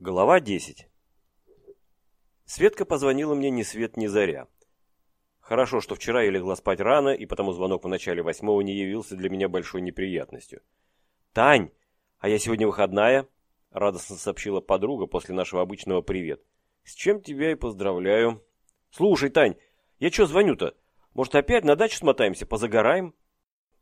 Глава 10 Светка позвонила мне ни свет ни заря. Хорошо, что вчера я легла спать рано, и потому звонок в начале восьмого не явился для меня большой неприятностью. «Тань, а я сегодня выходная?» — радостно сообщила подруга после нашего обычного «привет». «С чем тебя и поздравляю». «Слушай, Тань, я что звоню-то? Может, опять на дачу смотаемся, позагораем?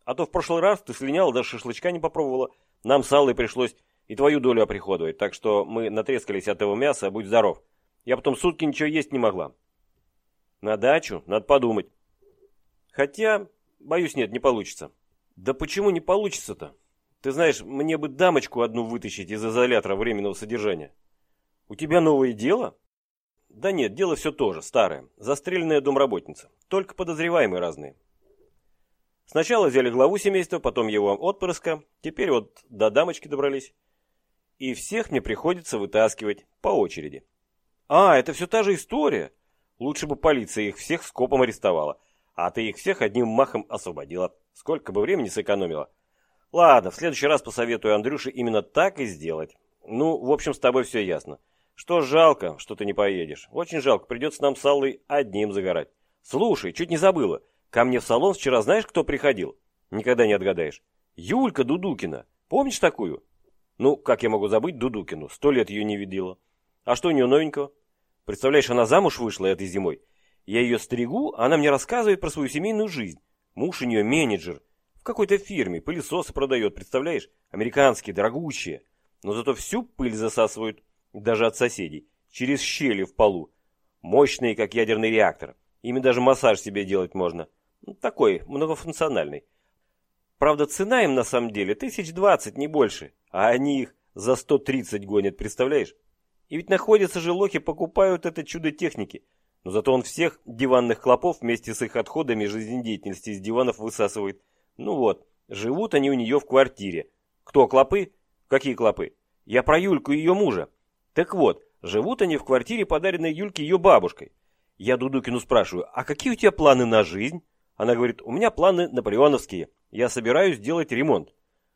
А то в прошлый раз ты слиняла, даже шашлычка не попробовала. Нам с Аллой пришлось и твою долю оприходовать, так что мы натрескались от этого мяса, будь здоров. Я потом сутки ничего есть не могла. На дачу надо подумать. Хотя, боюсь, нет, не получится. Да почему не получится-то? Ты знаешь, мне бы дамочку одну вытащить из изолятора временного содержания. У тебя новое дело? Да нет, дело все то же, старое. Застреленная домработница. Только подозреваемые разные. Сначала взяли главу семейства, потом его отпрыска. Теперь вот до дамочки добрались. И всех мне приходится вытаскивать по очереди. А, это все та же история. Лучше бы полиция их всех скопом арестовала. А ты их всех одним махом освободила. Сколько бы времени сэкономила. Ладно, в следующий раз посоветую Андрюше именно так и сделать. Ну, в общем, с тобой все ясно. Что жалко, что ты не поедешь. Очень жалко, придется нам с Аллой одним загорать. Слушай, чуть не забыла. Ко мне в салон вчера знаешь, кто приходил? Никогда не отгадаешь. Юлька Дудукина. Помнишь такую? Ну, как я могу забыть Дудукину? Сто лет ее не видела. А что у нее новенького? Представляешь, она замуж вышла этой зимой. Я ее стригу, а она мне рассказывает про свою семейную жизнь. Муж у нее менеджер. В какой-то фирме пылесосы продает, представляешь? Американские, дорогущие. Но зато всю пыль засасывают, даже от соседей, через щели в полу. Мощные, как ядерный реактор. Ими даже массаж себе делать можно. Такой, многофункциональный. Правда, цена им на самом деле тысяч двадцать, не больше. А они их за 130 гонят, представляешь? И ведь находятся же лохи, покупают это чудо техники. Но зато он всех диванных клопов вместе с их отходами жизнедеятельности из диванов высасывает. Ну вот, живут они у нее в квартире. Кто, клопы? Какие клопы? Я про Юльку и ее мужа. Так вот, живут они в квартире, подаренной Юльке ее бабушкой. Я Дудукину спрашиваю, а какие у тебя планы на жизнь? Она говорит, у меня планы наполеоновские. Я собираюсь делать ремонт.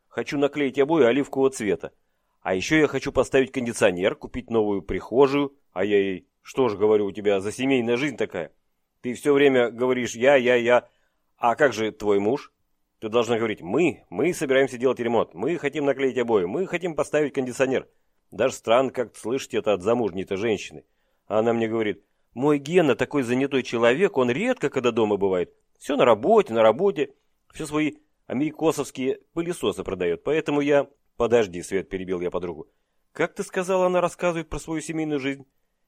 Хочу наклеить обои оливкового цвета. А еще я хочу поставить кондиционер, купить новую прихожую. А я ей, что ж, говорю, у тебя за семейная жизнь такая. Ты все время говоришь «я, я, я». А как же твой муж? Ты должна говорить «мы, мы собираемся делать ремонт, мы хотим наклеить обои, мы хотим поставить кондиционер». Даже странно как слышать это от замужней-то женщины. А она мне говорит «мой Гена такой занятой человек, он редко когда дома бывает. Все на работе, на работе, все свои америкосовские пылесосы продает, поэтому я...» «Подожди, Свет», — перебил я подругу. «Как ты сказала, она рассказывает про свою семейную жизнь?»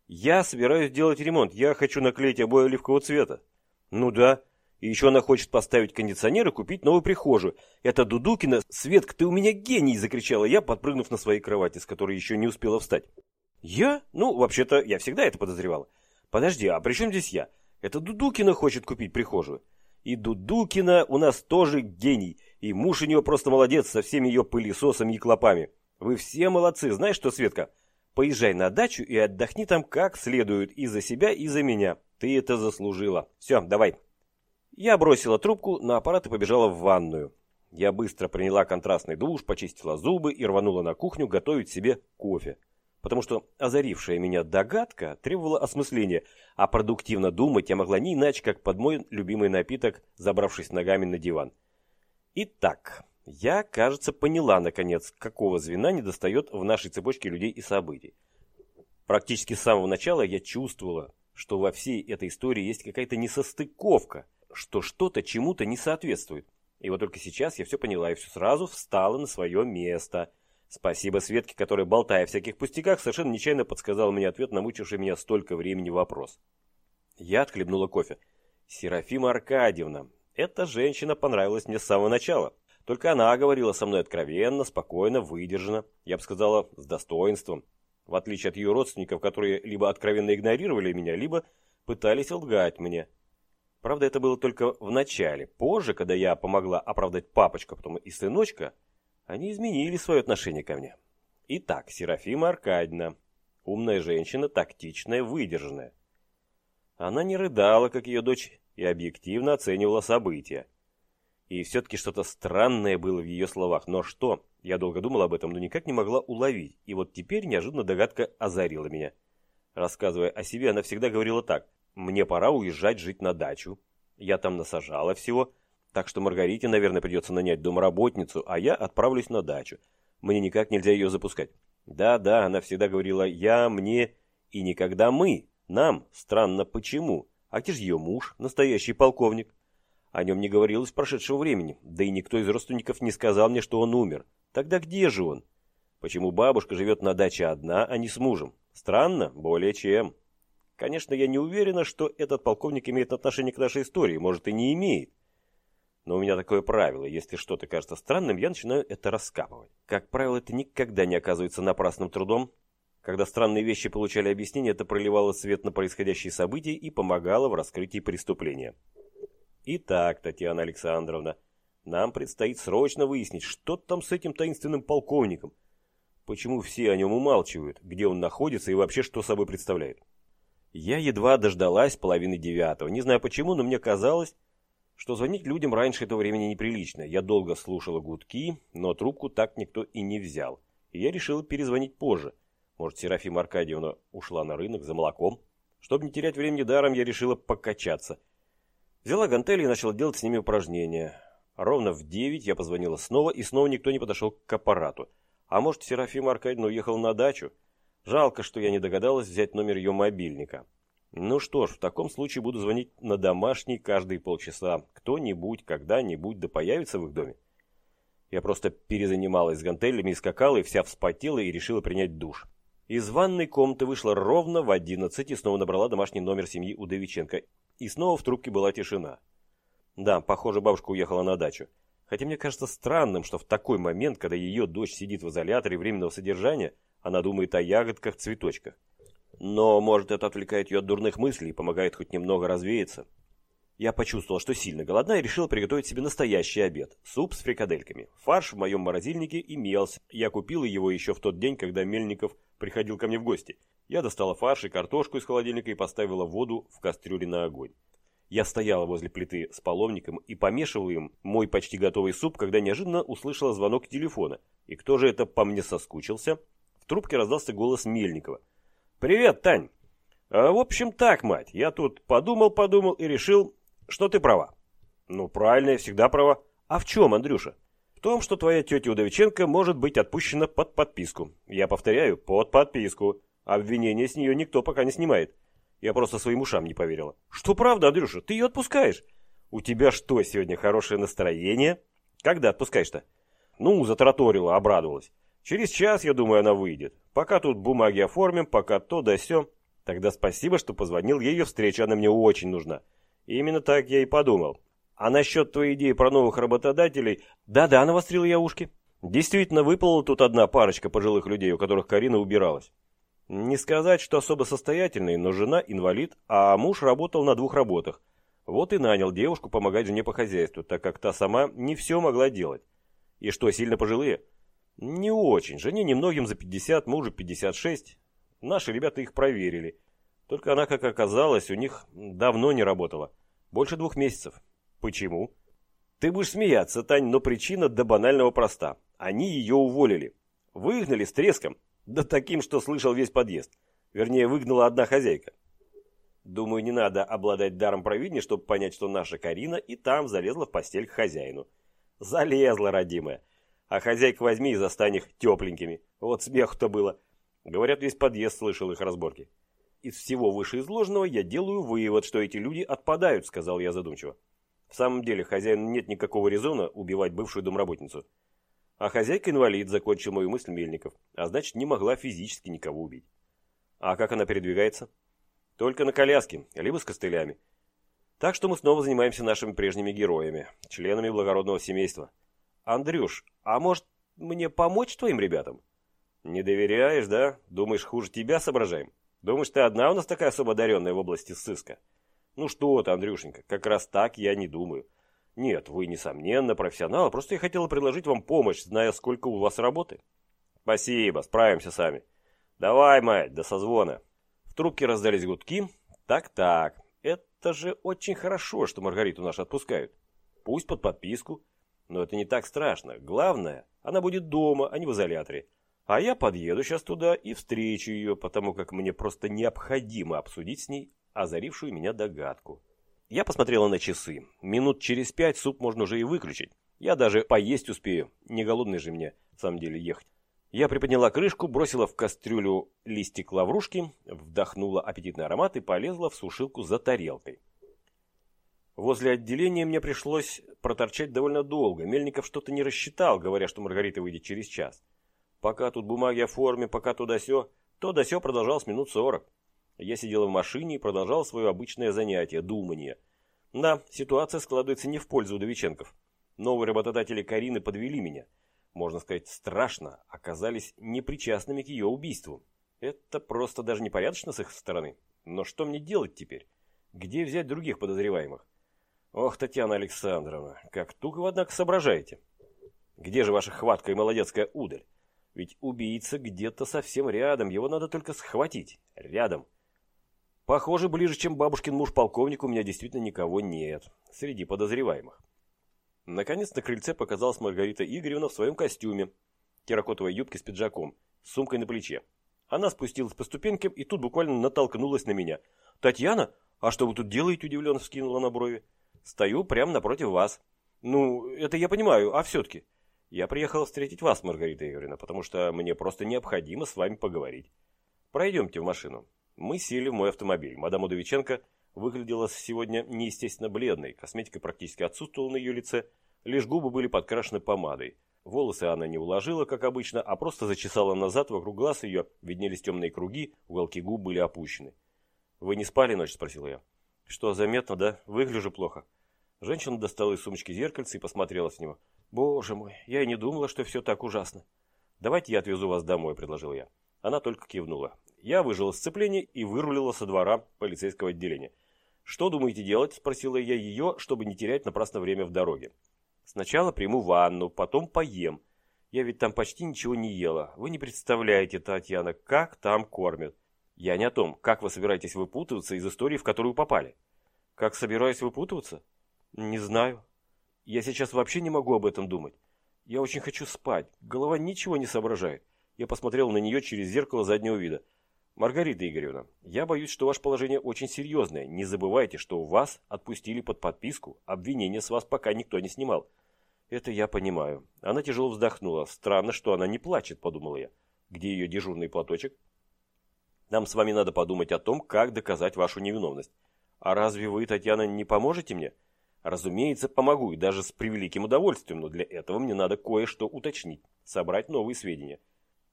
«Я собираюсь делать ремонт, я хочу наклеить обои оливкового цвета». «Ну да, и еще она хочет поставить кондиционер и купить новую прихожую. Это Дудукина, Светка, ты у меня гений!» — закричала я, подпрыгнув на своей кровати, с которой еще не успела встать. «Я? Ну, вообще-то, я всегда это подозревала. Подожди, а при чем здесь я? Это Дудукина хочет купить прихожую. И Дудукина у нас тоже гений, и муж у нее просто молодец со всеми ее пылесосами и клопами. Вы все молодцы, знаешь что, Светка? Поезжай на дачу и отдохни там как следует и за себя, и за меня. Ты это заслужила. Все, давай. Я бросила трубку на аппарат и побежала в ванную. Я быстро приняла контрастный душ, почистила зубы и рванула на кухню готовить себе кофе потому что озарившая меня догадка требовала осмысления, а продуктивно думать я могла не иначе, как под мой любимый напиток, забравшись ногами на диван. Итак, я, кажется, поняла, наконец, какого звена недостает в нашей цепочке людей и событий. Практически с самого начала я чувствовала, что во всей этой истории есть какая-то несостыковка, что что-то чему-то не соответствует. И вот только сейчас я все поняла и все сразу встала на свое место – Спасибо Светке, которая, болтая о всяких пустяках, совершенно нечаянно подсказала мне ответ на мучивший меня столько времени вопрос. Я отхлебнула кофе. Серафима Аркадьевна. Эта женщина понравилась мне с самого начала. Только она говорила со мной откровенно, спокойно, выдержанно, я бы сказала, с достоинством. В отличие от ее родственников, которые либо откровенно игнорировали меня, либо пытались лгать мне. Правда, это было только в начале. Позже, когда я помогла оправдать папочка, потом и сыночка, они изменили свое отношение ко мне. Итак, Серафима Аркадьевна, умная женщина, тактичная, выдержанная. Она не рыдала, как ее дочь, и объективно оценивала события. И все-таки что-то странное было в ее словах. Но что? Я долго думал об этом, но никак не могла уловить, и вот теперь неожиданно догадка озарила меня. Рассказывая о себе, она всегда говорила так. «Мне пора уезжать жить на дачу. Я там насажала всего, так что Маргарите, наверное, придется нанять домработницу, а я отправлюсь на дачу. Мне никак нельзя ее запускать». Да-да, она всегда говорила «я», «мне» и никогда «мы». Нам. Странно, почему? А где же ее муж, настоящий полковник? О нем не говорилось прошедшего времени, да и никто из родственников не сказал мне, что он умер. Тогда где же он? Почему бабушка живет на даче одна, а не с мужем? Странно? Более чем. Конечно, я не уверена, что этот полковник имеет отношение к нашей истории, может и не имеет. Но у меня такое правило, если что-то кажется странным, я начинаю это раскапывать. Как правило, это никогда не оказывается напрасным трудом. Когда странные вещи получали объяснение, это проливало свет на происходящие события и помогало в раскрытии преступления. Итак, Татьяна Александровна, нам предстоит срочно выяснить, что там с этим таинственным полковником. Почему все о нем умалчивают, где он находится и вообще что собой представляет. Я едва дождалась половины девятого. Не знаю почему, но мне казалось, что звонить людям раньше этого времени неприлично. Я долго слушала гудки, но трубку так никто и не взял. И я решила перезвонить позже. Может, Серафима Аркадьевна ушла на рынок за молоком? Чтобы не терять времени даром, я решила покачаться – Взяла гантели и начала делать с ними упражнения. Ровно в девять я позвонила снова, и снова никто не подошел к аппарату. А может, Серафима Аркадьевна уехала на дачу? Жалко, что я не догадалась взять номер ее мобильника. Ну что ж, в таком случае буду звонить на домашний каждые полчаса. Кто-нибудь, когда-нибудь да появится в их доме. Я просто перезанималась с гантелями и скакала, и вся вспотела и решила принять душ. Из ванной комнаты вышла ровно в одиннадцать и снова набрала домашний номер семьи Удовиченко. И снова в трубке была тишина. Да, похоже, бабушка уехала на дачу. Хотя мне кажется странным, что в такой момент, когда ее дочь сидит в изоляторе временного содержания, она думает о ягодках, цветочках. Но, может, это отвлекает ее от дурных мыслей и помогает хоть немного развеяться. Я почувствовал, что сильно голодна и решил приготовить себе настоящий обед. Суп с фрикадельками. Фарш в моем морозильнике имелся. Я купил его еще в тот день, когда Мельников приходил ко мне в гости. Я достала фарш и картошку из холодильника и поставила воду в кастрюле на огонь. Я стояла возле плиты с половником и помешивала им мой почти готовый суп, когда неожиданно услышала звонок телефона. И кто же это по мне соскучился? В трубке раздался голос Мельникова. «Привет, Тань!» а, «В общем так, мать, я тут подумал-подумал и решил, что ты права». «Ну, правильно, я всегда права. А в чем, Андрюша?» «В том, что твоя тетя Удовиченко может быть отпущена под подписку. Я повторяю, под подписку. Обвинение с нее никто пока не снимает. Я просто своим ушам не поверила. Что правда, Андрюша, ты ее отпускаешь? У тебя что, сегодня хорошее настроение? Когда отпускаешь-то? Ну, затраторила, обрадовалась. Через час, я думаю, она выйдет. Пока тут бумаги оформим, пока то да сё. Тогда спасибо, что позвонил. Ее встреча, она мне очень нужна. И именно так я и подумал. А насчет твоей идеи про новых работодателей... Да-да, навострил я ушки. Действительно, выпала тут одна парочка пожилых людей, у которых Карина убиралась. Не сказать, что особо состоятельный, но жена инвалид, а муж работал на двух работах. Вот и нанял девушку помогать жене по хозяйству, так как та сама не все могла делать. И что, сильно пожилые? Не очень. Жене немногим за 50, мужу 56. Наши ребята их проверили. Только она, как оказалось, у них давно не работала. Больше двух месяцев. Почему? Ты будешь смеяться, Тань, но причина до банального проста. Они ее уволили. Выгнали с треском. Да таким, что слышал весь подъезд. Вернее, выгнала одна хозяйка. Думаю, не надо обладать даром провидения, чтобы понять, что наша Карина и там залезла в постель к хозяину. Залезла, родимая. А хозяйка возьми и застань их тепленькими. Вот смех-то было. Говорят, весь подъезд слышал их разборки. Из всего вышеизложенного я делаю вывод, что эти люди отпадают, сказал я задумчиво. В самом деле, хозяину нет никакого резона убивать бывшую домработницу. А хозяйка инвалид, закончил мою мысль Мельников, а значит не могла физически никого убить. А как она передвигается? Только на коляске, либо с костылями. Так что мы снова занимаемся нашими прежними героями, членами благородного семейства. Андрюш, а может мне помочь твоим ребятам? Не доверяешь, да? Думаешь, хуже тебя соображаем? Думаешь, ты одна у нас такая особо одаренная в области сыска? Ну что ты, Андрюшенька, как раз так я не думаю. Нет, вы, несомненно, профессионал, просто я хотела предложить вам помощь, зная, сколько у вас работы. Спасибо, справимся сами. Давай, мать, до созвона. В трубке раздались гудки. Так-так, это же очень хорошо, что Маргариту нашу отпускают. Пусть под подписку. Но это не так страшно. Главное, она будет дома, а не в изоляторе. А я подъеду сейчас туда и встречу ее, потому как мне просто необходимо обсудить с ней озарившую меня догадку. Я посмотрела на часы. Минут через пять суп можно уже и выключить. Я даже поесть успею. Не голодный же мне, в самом деле, ехать. Я приподняла крышку, бросила в кастрюлю листик лаврушки, вдохнула аппетитный аромат и полезла в сушилку за тарелкой. Возле отделения мне пришлось проторчать довольно долго. Мельников что-то не рассчитал, говоря, что Маргарита выйдет через час. Пока тут бумаги о форме, пока то да сё, то да сё продолжалось минут сорок. Я сидела в машине и продолжал свое обычное занятие – думание. Да, ситуация складывается не в пользу Удовиченков. Новые работодатели Карины подвели меня. Можно сказать, страшно, оказались непричастными к ее убийству. Это просто даже непорядочно с их стороны. Но что мне делать теперь? Где взять других подозреваемых? Ох, Татьяна Александровна, как туго вы, однако, соображаете. Где же ваша хватка и молодецкая удаль? Ведь убийца где-то совсем рядом, его надо только схватить. Рядом. Похоже, ближе, чем бабушкин муж-полковник, у меня действительно никого нет. Среди подозреваемых. Наконец на крыльце показалась Маргарита Игоревна в своем костюме, терракотовой юбке с пиджаком, с сумкой на плече. Она спустилась по ступенькам и тут буквально натолкнулась на меня. «Татьяна, а что вы тут делаете?» – удивленно вскинула на брови. «Стою прямо напротив вас». «Ну, это я понимаю, а все-таки?» Я приехал встретить вас, Маргарита Игоревна, потому что мне просто необходимо с вами поговорить. Пройдемте в машину. Мы сели в мой автомобиль. Мадам Удовиченко выглядела сегодня неестественно бледной. Косметика практически отсутствовала на ее лице. Лишь губы были подкрашены помадой. Волосы она не уложила, как обычно, а просто зачесала назад, вокруг глаз ее виднелись темные круги, уголки губ были опущены. «Вы не спали ночь?» – спросил я. «Что, заметно, да? Выгляжу плохо». Женщина достала из сумочки зеркальце и посмотрела с него. Боже мой, я и не думала, что все так ужасно. Давайте я отвезу вас домой, предложил я. Она только кивнула. Я выжил сцепление и вырулила со двора полицейского отделения. «Что думаете делать?» – спросила я ее, чтобы не терять напрасно время в дороге. «Сначала приму ванну, потом поем. Я ведь там почти ничего не ела. Вы не представляете, Татьяна, как там кормят. Я не о том, как вы собираетесь выпутываться из истории, в которую попали». «Как собираюсь выпутываться?» «Не знаю. Я сейчас вообще не могу об этом думать. Я очень хочу спать. Голова ничего не соображает. Я посмотрел на нее через зеркало заднего вида. Маргарита Игоревна, я боюсь, что ваше положение очень серьезное. Не забывайте, что вас отпустили под подписку. Обвинения с вас пока никто не снимал. Это я понимаю. Она тяжело вздохнула. Странно, что она не плачет, подумала я. Где ее дежурный платочек? Нам с вами надо подумать о том, как доказать вашу невиновность. А разве вы, Татьяна, не поможете мне? Разумеется, помогу и даже с превеликим удовольствием, но для этого мне надо кое-что уточнить, собрать новые сведения.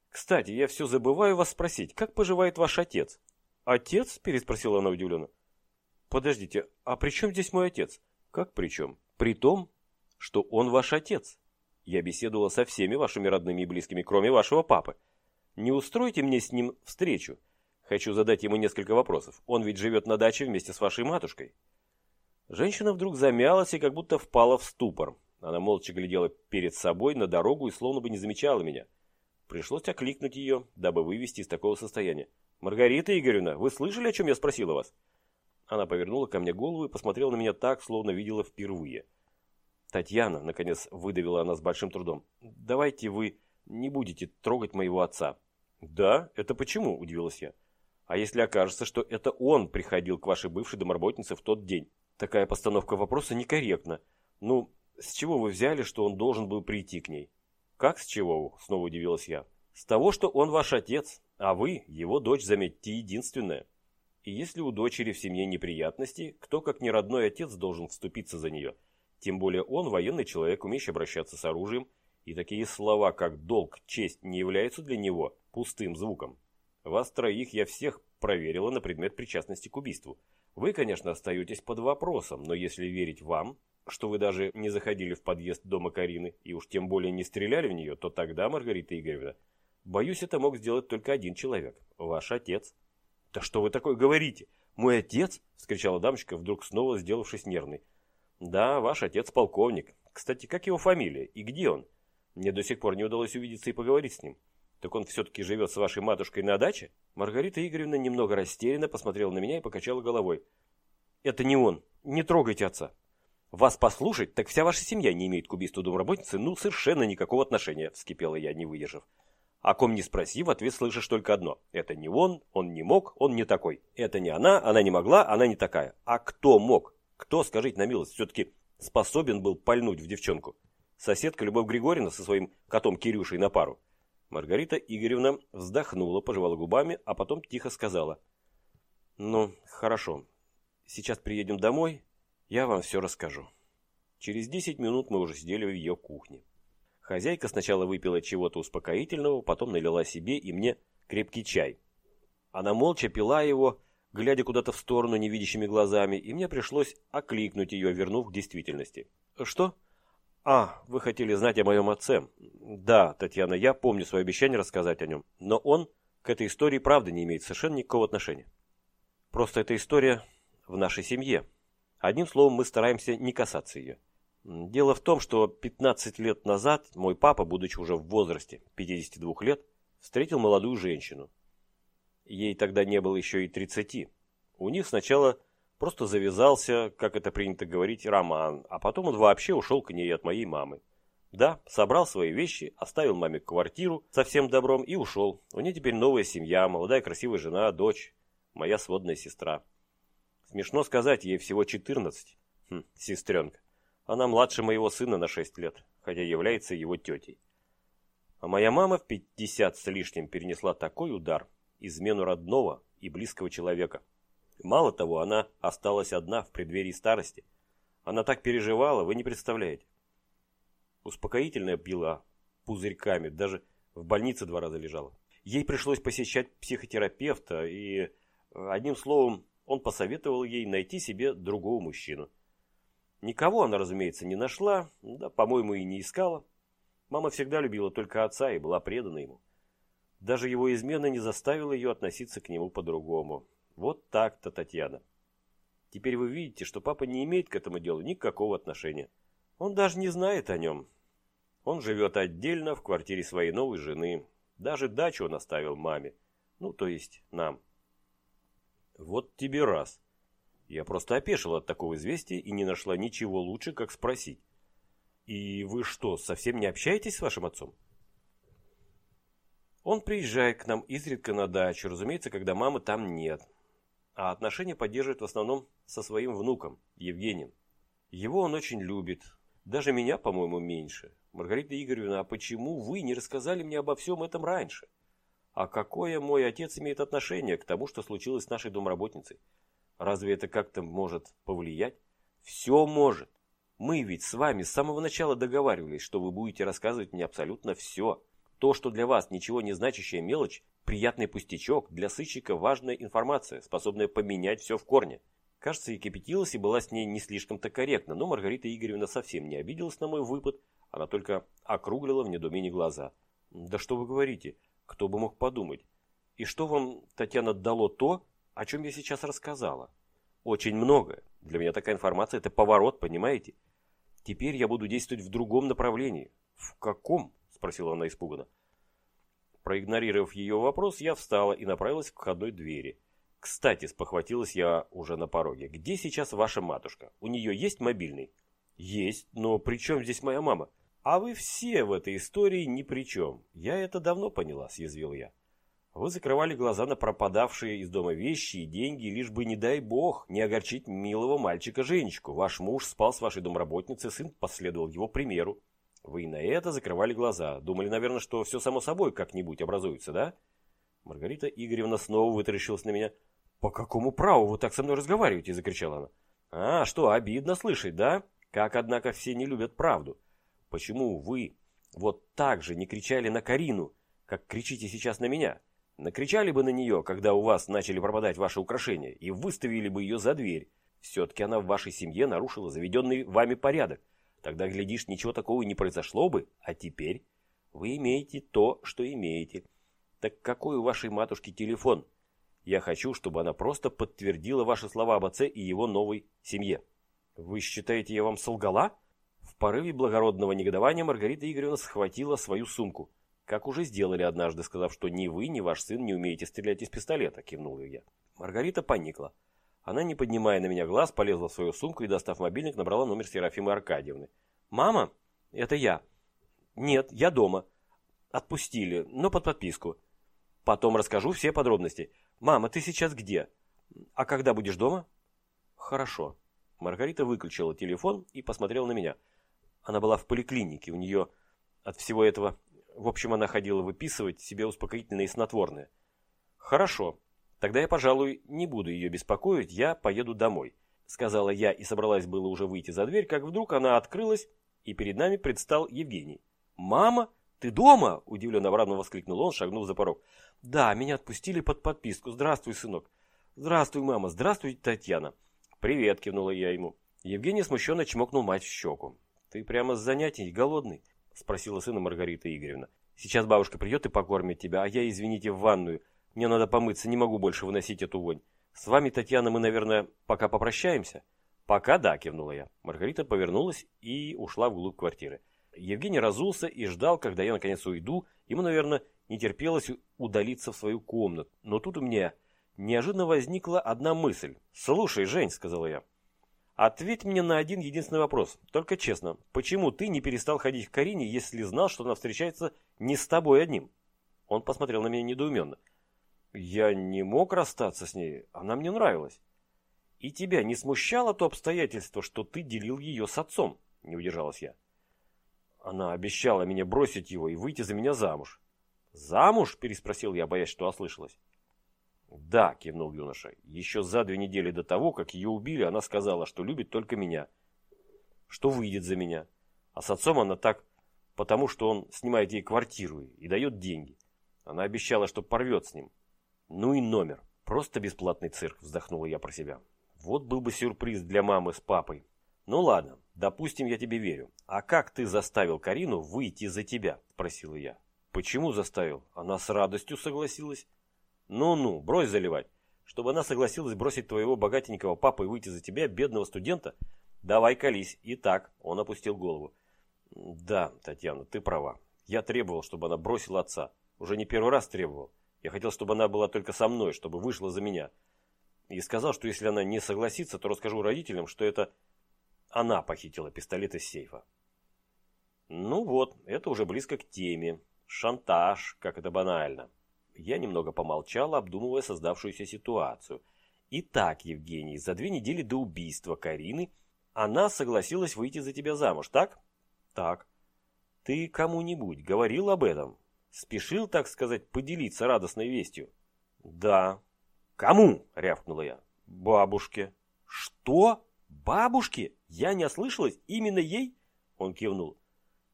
Кстати, я все забываю вас спросить, как поживает ваш отец? Отец? Переспросила она удивленно. Подождите, а при чем здесь мой отец? Как при чем? При том, что он ваш отец. Я беседовала со всеми вашими родными и близкими, кроме вашего папы. Не устройте мне с ним встречу. Хочу задать ему несколько вопросов. Он ведь живет на даче вместе с вашей матушкой. Женщина вдруг замялась и как будто впала в ступор. Она молча глядела перед собой на дорогу и словно бы не замечала меня. Пришлось окликнуть ее, дабы вывести из такого состояния. «Маргарита Игоревна, вы слышали, о чем я спросила вас?» Она повернула ко мне голову и посмотрела на меня так, словно видела впервые. «Татьяна», — наконец выдавила она с большим трудом, — «давайте вы не будете трогать моего отца». «Да? Это почему?» — удивилась я. «А если окажется, что это он приходил к вашей бывшей домработнице в тот день?» Такая постановка вопроса некорректна. Ну, с чего вы взяли, что он должен был прийти к ней? Как с чего? Снова удивилась я. С того, что он ваш отец, а вы, его дочь, заметьте, единственная. И если у дочери в семье неприятности, кто, как не родной отец, должен вступиться за нее? Тем более он военный человек, умеющий обращаться с оружием, и такие слова, как долг, честь, не являются для него пустым звуком. Вас троих я всех проверила на предмет причастности к убийству. Вы, конечно, остаетесь под вопросом, но если верить вам, что вы даже не заходили в подъезд дома Карины и уж тем более не стреляли в нее, то тогда, Маргарита Игоревна, боюсь, это мог сделать только один человек – ваш отец. «Да что вы такое говорите? Мой отец?» – вскричала дамочка, вдруг снова сделавшись нервной. «Да, ваш отец полковник. Кстати, как его фамилия и где он? Мне до сих пор не удалось увидеться и поговорить с ним. Так он все-таки живет с вашей матушкой на даче?» Маргарита Игоревна немного растерянно посмотрела на меня и покачала головой. «Это не он. Не трогайте отца». Вас послушать, так вся ваша семья не имеет к убийству домработницы ну совершенно никакого отношения, вскипела я, не выдержав. О ком не спроси, в ответ слышишь только одно. Это не он, он не мог, он не такой. Это не она, она не могла, она не такая. А кто мог? Кто, скажите на милость, все-таки способен был пальнуть в девчонку? Соседка Любовь Григорьевна со своим котом Кирюшей на пару. Маргарита Игоревна вздохнула, пожевала губами, а потом тихо сказала. «Ну, хорошо. Сейчас приедем домой, я вам все расскажу». Через десять минут мы уже сидели в ее кухне. Хозяйка сначала выпила чего-то успокоительного, потом налила себе и мне крепкий чай. Она молча пила его, глядя куда-то в сторону невидящими глазами, и мне пришлось окликнуть ее, вернув к действительности. «Что?» «А, вы хотели знать о моем отце?» «Да, Татьяна, я помню свое обещание рассказать о нем, но он к этой истории правда не имеет совершенно никакого отношения. Просто эта история в нашей семье. Одним словом, мы стараемся не касаться ее. Дело в том, что 15 лет назад мой папа, будучи уже в возрасте 52 лет, встретил молодую женщину. Ей тогда не было еще и 30. У них сначала просто завязался, как это принято говорить, роман, а потом он вообще ушел к ней от моей мамы. Да, собрал свои вещи, оставил маме квартиру со всем добром и ушел. У нее теперь новая семья, молодая красивая жена, дочь, моя сводная сестра. Смешно сказать, ей всего 14. Хм, сестренка. Она младше моего сына на 6 лет, хотя является его тетей. А моя мама в 50 с лишним перенесла такой удар, измену родного и близкого человека. Мало того, она осталась одна в преддверии старости. Она так переживала, вы не представляете. Успокоительная пила пузырьками, даже в больнице два раза лежала. Ей пришлось посещать психотерапевта, и, одним словом, он посоветовал ей найти себе другого мужчину. Никого она, разумеется, не нашла, да, по-моему, и не искала. Мама всегда любила только отца и была предана ему. Даже его измена не заставила ее относиться к нему по-другому. Вот так-то, Татьяна. Теперь вы видите, что папа не имеет к этому делу никакого отношения. Он даже не знает о нем. Он живет отдельно в квартире своей новой жены. Даже дачу он оставил маме. Ну, то есть нам. Вот тебе раз. Я просто опешила от такого известия и не нашла ничего лучше, как спросить. «И вы что, совсем не общаетесь с вашим отцом?» Он приезжает к нам изредка на дачу, разумеется, когда мамы там нет. А отношения поддерживает в основном со своим внуком, Евгением. Его он очень любит. Даже меня, по-моему, меньше. Маргарита Игоревна, а почему вы не рассказали мне обо всем этом раньше? А какое мой отец имеет отношение к тому, что случилось с нашей домработницей? Разве это как-то может повлиять? Все может. Мы ведь с вами с самого начала договаривались, что вы будете рассказывать мне абсолютно все. То, что для вас ничего не значащая мелочь, приятный пустячок, для сыщика важная информация, способная поменять все в корне. Кажется, и кипятилась, и была с ней не слишком-то корректна, но Маргарита Игоревна совсем не обиделась на мой выпад, она только округлила в недоумении глаза. «Да что вы говорите? Кто бы мог подумать? И что вам, Татьяна, дало то, о чем я сейчас рассказала. Очень многое. Для меня такая информация – это поворот, понимаете? Теперь я буду действовать в другом направлении. В каком? Спросила она испуганно. Проигнорировав ее вопрос, я встала и направилась к входной двери. Кстати, спохватилась я уже на пороге. Где сейчас ваша матушка? У нее есть мобильный? Есть, но при чем здесь моя мама? А вы все в этой истории ни при чем. Я это давно поняла, съязвил я. Вы закрывали глаза на пропадавшие из дома вещи и деньги, лишь бы, не дай бог, не огорчить милого мальчика Женечку. Ваш муж спал с вашей домработницей, сын последовал его примеру. Вы на это закрывали глаза. Думали, наверное, что все само собой как-нибудь образуется, да? Маргарита Игоревна снова вытаращилась на меня. «По какому праву вы так со мной разговариваете?» – закричала она. «А, что, обидно слышать, да? Как, однако, все не любят правду. Почему вы вот так же не кричали на Карину, как кричите сейчас на меня?» Накричали бы на нее, когда у вас начали пропадать ваши украшения, и выставили бы ее за дверь. Все-таки она в вашей семье нарушила заведенный вами порядок. Тогда, глядишь, ничего такого не произошло бы. А теперь вы имеете то, что имеете. Так какой у вашей матушки телефон? Я хочу, чтобы она просто подтвердила ваши слова об отце и его новой семье. Вы считаете, я вам солгала? В порыве благородного негодования Маргарита Игоревна схватила свою сумку. Как уже сделали однажды, сказав, что ни вы, ни ваш сын не умеете стрелять из пистолета, кивнул я. Маргарита поникла. Она, не поднимая на меня глаз, полезла в свою сумку и, достав мобильник, набрала номер Серафимы Аркадьевны. «Мама? Это я». «Нет, я дома». «Отпустили, но под подписку». «Потом расскажу все подробности». «Мама, ты сейчас где?» «А когда будешь дома?» «Хорошо». Маргарита выключила телефон и посмотрела на меня. Она была в поликлинике, у нее от всего этого... В общем, она ходила выписывать себе успокоительные и снотворные. «Хорошо, тогда я, пожалуй, не буду ее беспокоить, я поеду домой», сказала я и собралась было уже выйти за дверь, как вдруг она открылась, и перед нами предстал Евгений. «Мама, ты дома?» – удивленно обратно воскликнул он, шагнув за порог. «Да, меня отпустили под подписку. Здравствуй, сынок». «Здравствуй, мама. Здравствуй, Татьяна». «Привет», – кивнула я ему. Евгений смущенно чмокнул мать в щеку. «Ты прямо с занятий голодный?» – спросила сына Маргарита Игоревна. «Сейчас бабушка придет и покормит тебя, а я, извините, в ванную. Мне надо помыться, не могу больше выносить эту вонь. С вами, Татьяна, мы, наверное, пока попрощаемся?» «Пока да», – кивнула я. Маргарита повернулась и ушла вглубь квартиры. Евгений разулся и ждал, когда я наконец уйду. Ему, наверное, не терпелось удалиться в свою комнату. Но тут у меня неожиданно возникла одна мысль. «Слушай, Жень», — сказала я, — «ответь мне на один единственный вопрос. Только честно, почему ты не перестал ходить к Карине, если знал, что она встречается не с тобой одним?» Он посмотрел на меня недоуменно. «Я не мог расстаться с ней, она мне нравилась». «И тебя не смущало то обстоятельство, что ты делил ее с отцом?» — не удержалась я. Она обещала меня бросить его и выйти за меня замуж. «Замуж?» – переспросил я, боясь, что ослышалась. «Да», – кивнул юноша. «Еще за две недели до того, как ее убили, она сказала, что любит только меня. Что выйдет за меня. А с отцом она так, потому что он снимает ей квартиру и дает деньги. Она обещала, что порвет с ним. Ну и номер. Просто бесплатный цирк», – вздохнула я про себя. «Вот был бы сюрприз для мамы с папой. Ну ладно, допустим, я тебе верю. А как ты заставил Карину выйти за тебя?» – спросила я. Почему заставил? Она с радостью согласилась. Ну-ну, брось заливать. Чтобы она согласилась бросить твоего богатенького папу и выйти за тебя, бедного студента? Давай колись. И так, он опустил голову. Да, Татьяна, ты права. Я требовал, чтобы она бросила отца. Уже не первый раз требовал. Я хотел, чтобы она была только со мной, чтобы вышла за меня. И сказал, что если она не согласится, то расскажу родителям, что это она похитила пистолет из сейфа. Ну вот, это уже близко к теме. Шантаж, как это банально. Я немного помолчал, обдумывая создавшуюся ситуацию. Итак, Евгений, за две недели до убийства Карины она согласилась выйти за тебя замуж, так? Так. Ты кому-нибудь говорил об этом? Спешил, так сказать, поделиться радостной вестью? Да. Кому? рявкнула я. Бабушке. Что? Бабушке? Я не ослышалась? Именно ей? Он кивнул.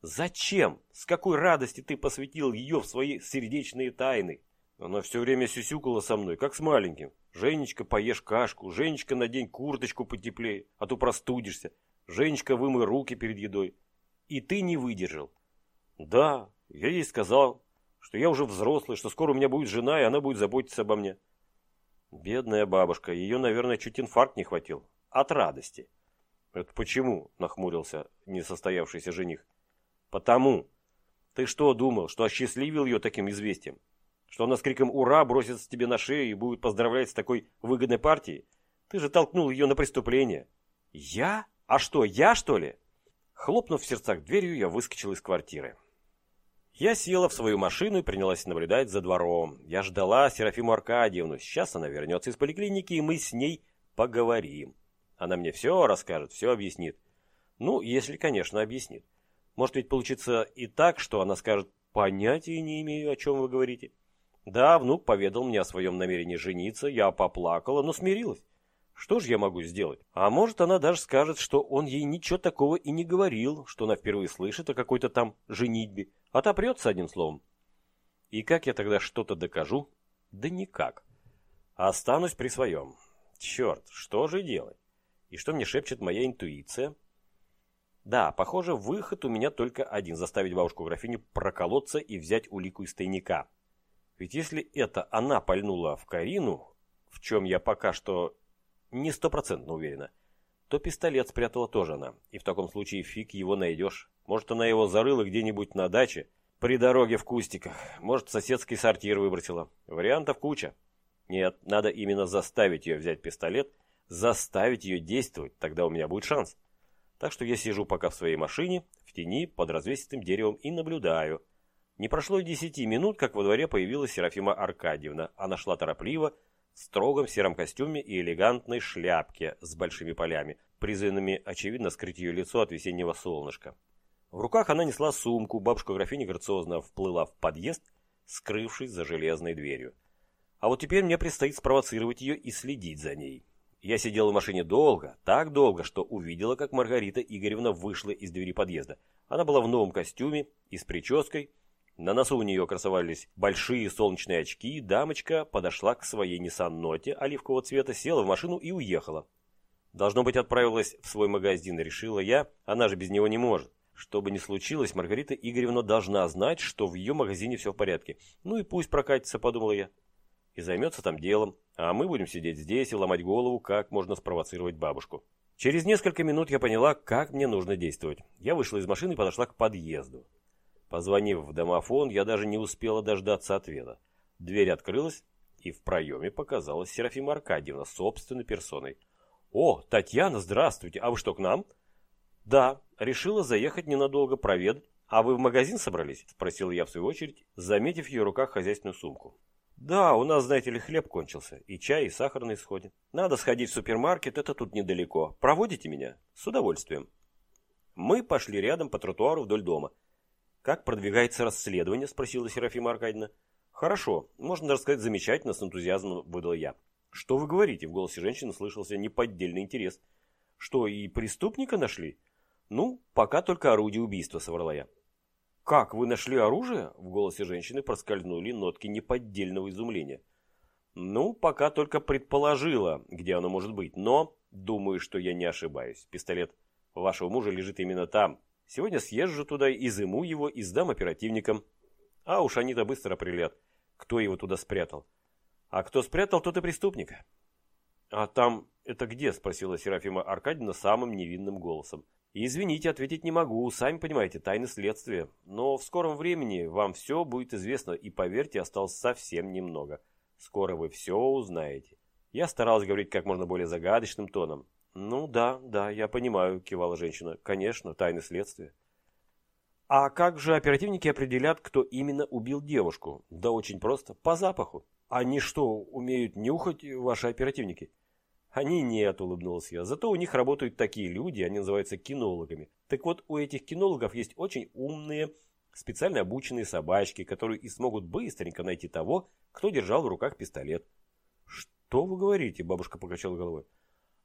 Зачем? С какой радости ты посвятил ее в свои сердечные тайны? Она все время сюсюкала со мной, как с маленьким. Женечка, поешь кашку. Женечка, надень курточку потеплее, а то простудишься. Женечка, вымой руки перед едой. И ты не выдержал. Да, я ей сказал, что я уже взрослый, что скоро у меня будет жена, и она будет заботиться обо мне. Бедная бабушка, ее, наверное, чуть инфаркт не хватил. От радости. Это почему? Нахмурился несостоявшийся жених. Потому. Ты что думал, что осчастливил ее таким известием? Что она с криком «Ура!» бросится тебе на шею и будет поздравлять с такой выгодной партией? Ты же толкнул ее на преступление. Я? А что, я что ли? Хлопнув в сердцах дверью, я выскочил из квартиры. Я села в свою машину и принялась наблюдать за двором. Я ждала Серафиму Аркадьевну. Сейчас она вернется из поликлиники, и мы с ней поговорим. Она мне все расскажет, все объяснит. Ну, если, конечно, объяснит. Может ведь получиться и так, что она скажет «понятия не имею, о чем вы говорите». Да, внук поведал мне о своем намерении жениться, я поплакала, но смирилась. Что же я могу сделать? А может, она даже скажет, что он ей ничего такого и не говорил, что она впервые слышит о какой-то там женитьбе, отопрется одним словом. И как я тогда что-то докажу? Да никак. Останусь при своем. Черт, что же делать? И что мне шепчет моя интуиция? Да, похоже, выход у меня только один – заставить бабушку-графиню проколоться и взять улику из тайника. Ведь если это она пальнула в Карину, в чем я пока что не стопроцентно уверена, то пистолет спрятала тоже она, и в таком случае фиг его найдешь. Может, она его зарыла где-нибудь на даче, при дороге в кустиках, может, соседский сортир выбросила. Вариантов куча. Нет, надо именно заставить ее взять пистолет, заставить ее действовать, тогда у меня будет шанс. Так что я сижу пока в своей машине, в тени, под развесистым деревом и наблюдаю. Не прошло и десяти минут, как во дворе появилась Серафима Аркадьевна. Она шла торопливо, в строгом сером костюме и элегантной шляпке с большими полями, призванными, очевидно, скрыть ее лицо от весеннего солнышка. В руках она несла сумку, бабушка графиня грациозно вплыла в подъезд, скрывшись за железной дверью. А вот теперь мне предстоит спровоцировать ее и следить за ней. Я сидел в машине долго, так долго, что увидела, как Маргарита Игоревна вышла из двери подъезда. Она была в новом костюме и с прической. На носу у нее красовались большие солнечные очки. Дамочка подошла к своей Nissan Note оливкового цвета, села в машину и уехала. Должно быть, отправилась в свой магазин, решила я. Она же без него не может. Что бы ни случилось, Маргарита Игоревна должна знать, что в ее магазине все в порядке. Ну и пусть прокатится, подумала я и займется там делом, а мы будем сидеть здесь и ломать голову, как можно спровоцировать бабушку. Через несколько минут я поняла, как мне нужно действовать. Я вышла из машины и подошла к подъезду. Позвонив в домофон, я даже не успела дождаться ответа. Дверь открылась, и в проеме показалась Серафима Аркадьевна собственной персоной. «О, Татьяна, здравствуйте! А вы что, к нам?» «Да, решила заехать ненадолго проведать. А вы в магазин собрались?» – спросил я в свою очередь, заметив в ее руках хозяйственную сумку. Да, у нас, знаете ли, хлеб кончился. И чай, и сахар на исходе. Надо сходить в супермаркет, это тут недалеко. Проводите меня? С удовольствием. Мы пошли рядом по тротуару вдоль дома. Как продвигается расследование? Спросила Серафима Аркадьевна. Хорошо, можно даже сказать замечательно, с энтузиазмом выдал я. Что вы говорите? В голосе женщины слышался неподдельный интерес. Что, и преступника нашли? Ну, пока только орудие убийства, соврала я. «Как, вы нашли оружие?» В голосе женщины проскользнули нотки неподдельного изумления. «Ну, пока только предположила, где оно может быть, но думаю, что я не ошибаюсь. Пистолет вашего мужа лежит именно там. Сегодня съезжу туда, изыму его и сдам оперативникам. А уж они-то быстро прилет. Кто его туда спрятал? А кто спрятал, тот и преступник». «А там это где?» – спросила Серафима Аркадьевна самым невинным голосом. Извините, ответить не могу, сами понимаете, тайны следствия. Но в скором времени вам все будет известно, и поверьте, осталось совсем немного. Скоро вы все узнаете. Я старалась говорить как можно более загадочным тоном. Ну да, да, я понимаю, кивала женщина. Конечно, тайны следствия. А как же оперативники определят, кто именно убил девушку? Да очень просто, по запаху. Они что, умеют нюхать ваши оперативники? Они нет, улыбнулся я. Зато у них работают такие люди, они называются кинологами. Так вот, у этих кинологов есть очень умные, специально обученные собачки, которые и смогут быстренько найти того, кто держал в руках пистолет. Что вы говорите? Бабушка покачала головой.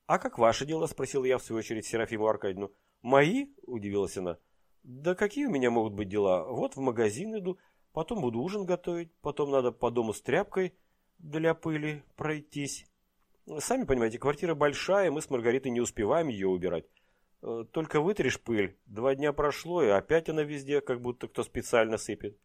А как ваши дела? Спросил я в свою очередь Серафиму Аркадьевну. Мои? Удивилась она. Да какие у меня могут быть дела? Вот в магазин иду, потом буду ужин готовить, потом надо по дому с тряпкой для пыли пройтись. Сами понимаете, квартира большая, мы с Маргаритой не успеваем ее убирать. Э, только вытришь пыль, два дня прошло, и опять она везде, как будто кто специально сыпет.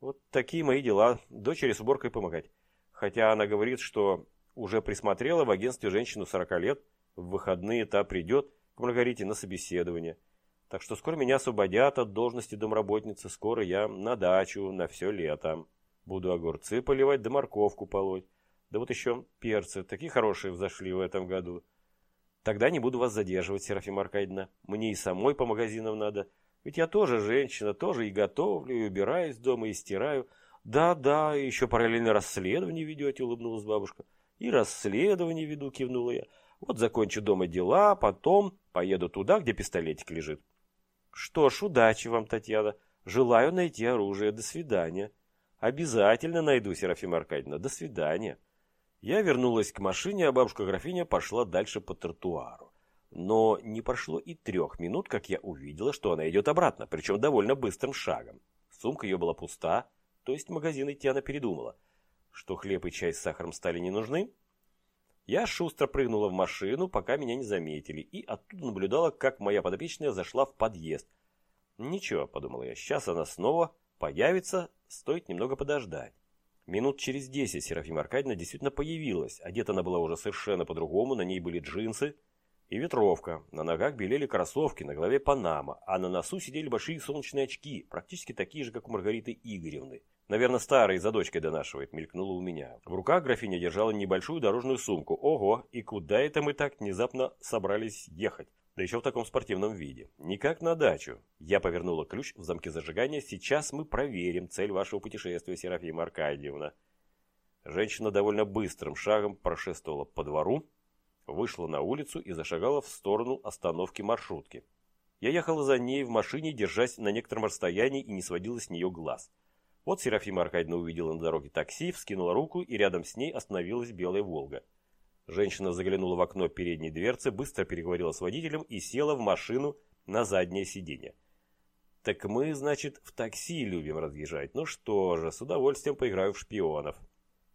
Вот такие мои дела, дочери с уборкой помогать. Хотя она говорит, что уже присмотрела в агентстве женщину 40 лет, в выходные та придет к Маргарите на собеседование. Так что скоро меня освободят от должности домработницы, скоро я на дачу на все лето. Буду огурцы поливать да морковку полоть. Да вот еще перцы, такие хорошие взошли в этом году. Тогда не буду вас задерживать, Серафима Аркадьевна. Мне и самой по магазинам надо. Ведь я тоже женщина, тоже и готовлю, и убираюсь дома, и стираю. Да-да, еще параллельно расследование ведете, улыбнулась бабушка. И расследование веду, кивнула я. Вот закончу дома дела, потом поеду туда, где пистолетик лежит. Что ж, удачи вам, Татьяна. Желаю найти оружие. До свидания. Обязательно найду, Серафима Аркадьевна. До свидания. Я вернулась к машине, а бабушка-графиня пошла дальше по тротуару. Но не прошло и трех минут, как я увидела, что она идет обратно, причем довольно быстрым шагом. Сумка ее была пуста, то есть магазин идти она передумала. Что хлеб и чай с сахаром стали не нужны? Я шустро прыгнула в машину, пока меня не заметили, и оттуда наблюдала, как моя подопечная зашла в подъезд. Ничего, подумала я, сейчас она снова появится, стоит немного подождать. Минут через десять Серафима Аркадьевна действительно появилась. Одета она была уже совершенно по-другому, на ней были джинсы, И ветровка. На ногах белели кроссовки, на голове панама, а на носу сидели большие солнечные очки, практически такие же, как у Маргариты Игоревны. Наверное, старый за дочкой донашивает, мелькнуло у меня. В руках графиня держала небольшую дорожную сумку. Ого, и куда это мы так внезапно собрались ехать? Да еще в таком спортивном виде. Никак на дачу. Я повернула ключ в замке зажигания. Сейчас мы проверим цель вашего путешествия, Серафима Аркадьевна. Женщина довольно быстрым шагом прошествовала по двору, вышла на улицу и зашагала в сторону остановки маршрутки. Я ехала за ней в машине, держась на некотором расстоянии и не сводила с нее глаз. Вот Серафима Аркадьевна увидела на дороге такси, вскинула руку, и рядом с ней остановилась белая «Волга». Женщина заглянула в окно передней дверцы, быстро переговорила с водителем и села в машину на заднее сиденье. «Так мы, значит, в такси любим разъезжать. Ну что же, с удовольствием поиграю в шпионов».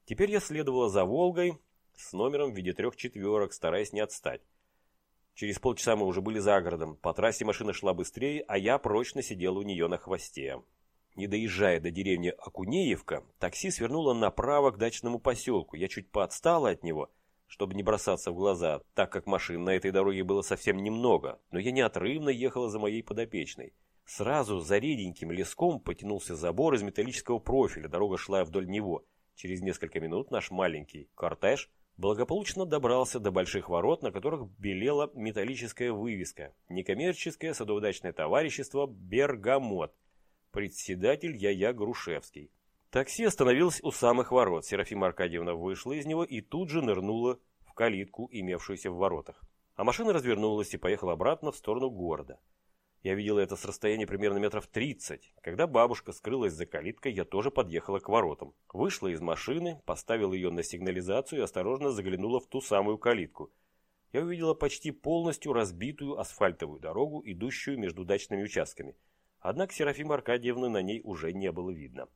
Теперь я следовала за «Волгой», с номером в виде трех четверок, стараясь не отстать. Через полчаса мы уже были за городом. По трассе машина шла быстрее, а я прочно сидел у нее на хвосте. Не доезжая до деревни Акунеевка, такси свернуло направо к дачному поселку. Я чуть поотстала от него, чтобы не бросаться в глаза, так как машин на этой дороге было совсем немного, но я неотрывно ехала за моей подопечной. Сразу за реденьким леском потянулся забор из металлического профиля, дорога шла вдоль него. Через несколько минут наш маленький кортеж благополучно добрался до больших ворот, на которых белела металлическая вывеска «Некоммерческое садоводачное товарищество «Бергамот», председатель Я-Я Грушевский. Такси остановилось у самых ворот. Серафима Аркадьевна вышла из него и тут же нырнула в калитку, имевшуюся в воротах. А машина развернулась и поехала обратно в сторону города. Я видела это с расстояния примерно метров 30. Когда бабушка скрылась за калиткой, я тоже подъехала к воротам. Вышла из машины, поставила ее на сигнализацию и осторожно заглянула в ту самую калитку. Я увидела почти полностью разбитую асфальтовую дорогу, идущую между дачными участками. Однако Серафима Аркадьевны на ней уже не было видно.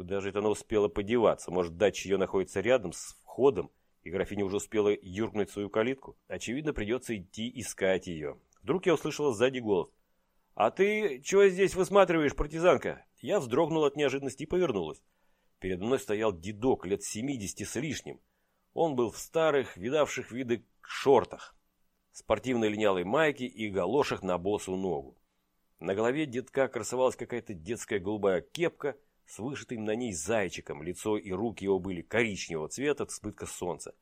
Куда же это она успела подеваться? Может, дача ее находится рядом с входом, и графиня уже успела юркнуть свою калитку? Очевидно, придется идти искать ее. Вдруг я услышала сзади голос. «А ты чего здесь высматриваешь, партизанка?» Я вздрогнул от неожиданности и повернулась. Передо мной стоял дедок лет семидесяти с лишним. Он был в старых, видавших виды шортах, спортивной линялой майке и галошах на босу ногу. На голове детка красовалась какая-то детская голубая кепка с вышитым на ней зайчиком. Лицо и руки его были коричневого цвета от вспышка солнца.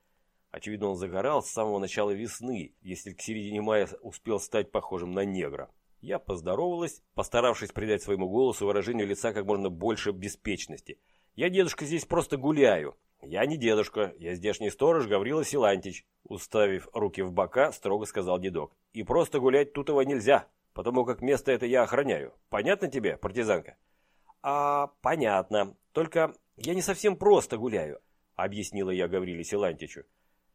Очевидно, он загорал с самого начала весны, если к середине мая успел стать похожим на негра. Я поздоровалась, постаравшись придать своему голосу выражение лица как можно больше беспечности. «Я, дедушка, здесь просто гуляю». «Я не дедушка, я здешний сторож Гаврила Силантич», уставив руки в бока, строго сказал дедок. «И просто гулять тут его нельзя, потому как место это я охраняю. Понятно тебе, партизанка?» «А, понятно. Только я не совсем просто гуляю», объяснила я Гавриле Силантичу.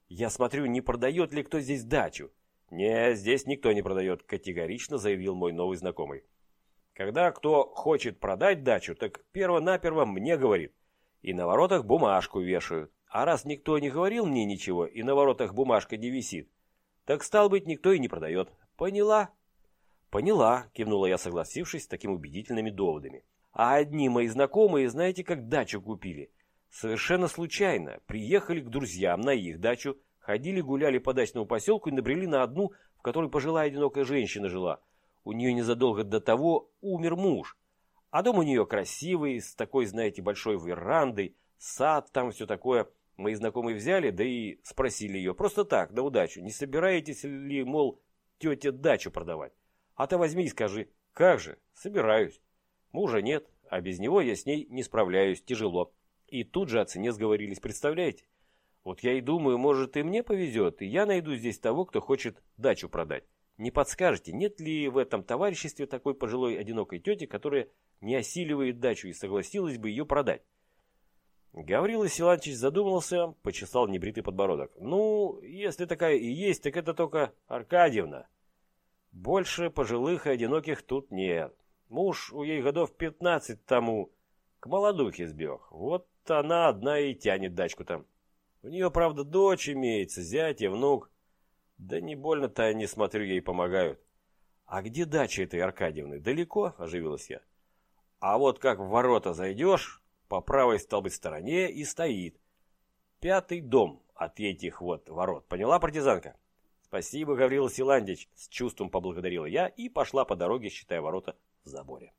«Я смотрю, не продает ли кто здесь дачу?» «Не, здесь никто не продает», – категорично заявил мой новый знакомый. «Когда кто хочет продать дачу, так перво-наперво мне говорит. И на воротах бумажку вешают. А раз никто не говорил мне ничего, и на воротах бумажка не висит, так, стал быть, никто и не продает. Поняла?» «Поняла», – кивнула я, согласившись с такими убедительными доводами. «А одни мои знакомые, знаете, как дачу купили?» Совершенно случайно приехали к друзьям на их дачу, ходили гуляли по дачному поселку и набрели на одну, в которой пожилая одинокая женщина жила. У нее незадолго до того умер муж. А дом у нее красивый, с такой, знаете, большой верандой, сад там, все такое. Мои знакомые взяли, да и спросили ее, просто так, на удачу, не собираетесь ли, мол, тетя дачу продавать? А ты возьми и скажи, как же, собираюсь. Мужа нет, а без него я с ней не справляюсь, тяжело. И тут же о цене сговорились, представляете? Вот я и думаю, может и мне повезет, и я найду здесь того, кто хочет дачу продать. Не подскажете, нет ли в этом товариществе такой пожилой одинокой тети, которая не осиливает дачу и согласилась бы ее продать? Гаврила Силанчич задумался, почесал небритый подбородок. Ну, если такая и есть, так это только Аркадьевна. Больше пожилых и одиноких тут нет. Муж у ей годов пятнадцать тому к молодухе сбег. Вот она одна и тянет дачку там. У нее, правда, дочь имеется, зять и внук. Да не больно-то они, смотрю, ей помогают. А где дача этой Аркадьевны? Далеко? Оживилась я. А вот как в ворота зайдешь, по правой, стал стороне и стоит. Пятый дом от этих вот ворот. Поняла, партизанка? Спасибо, Гаврила Силандич, с чувством поблагодарила я и пошла по дороге, считая ворота в заборе.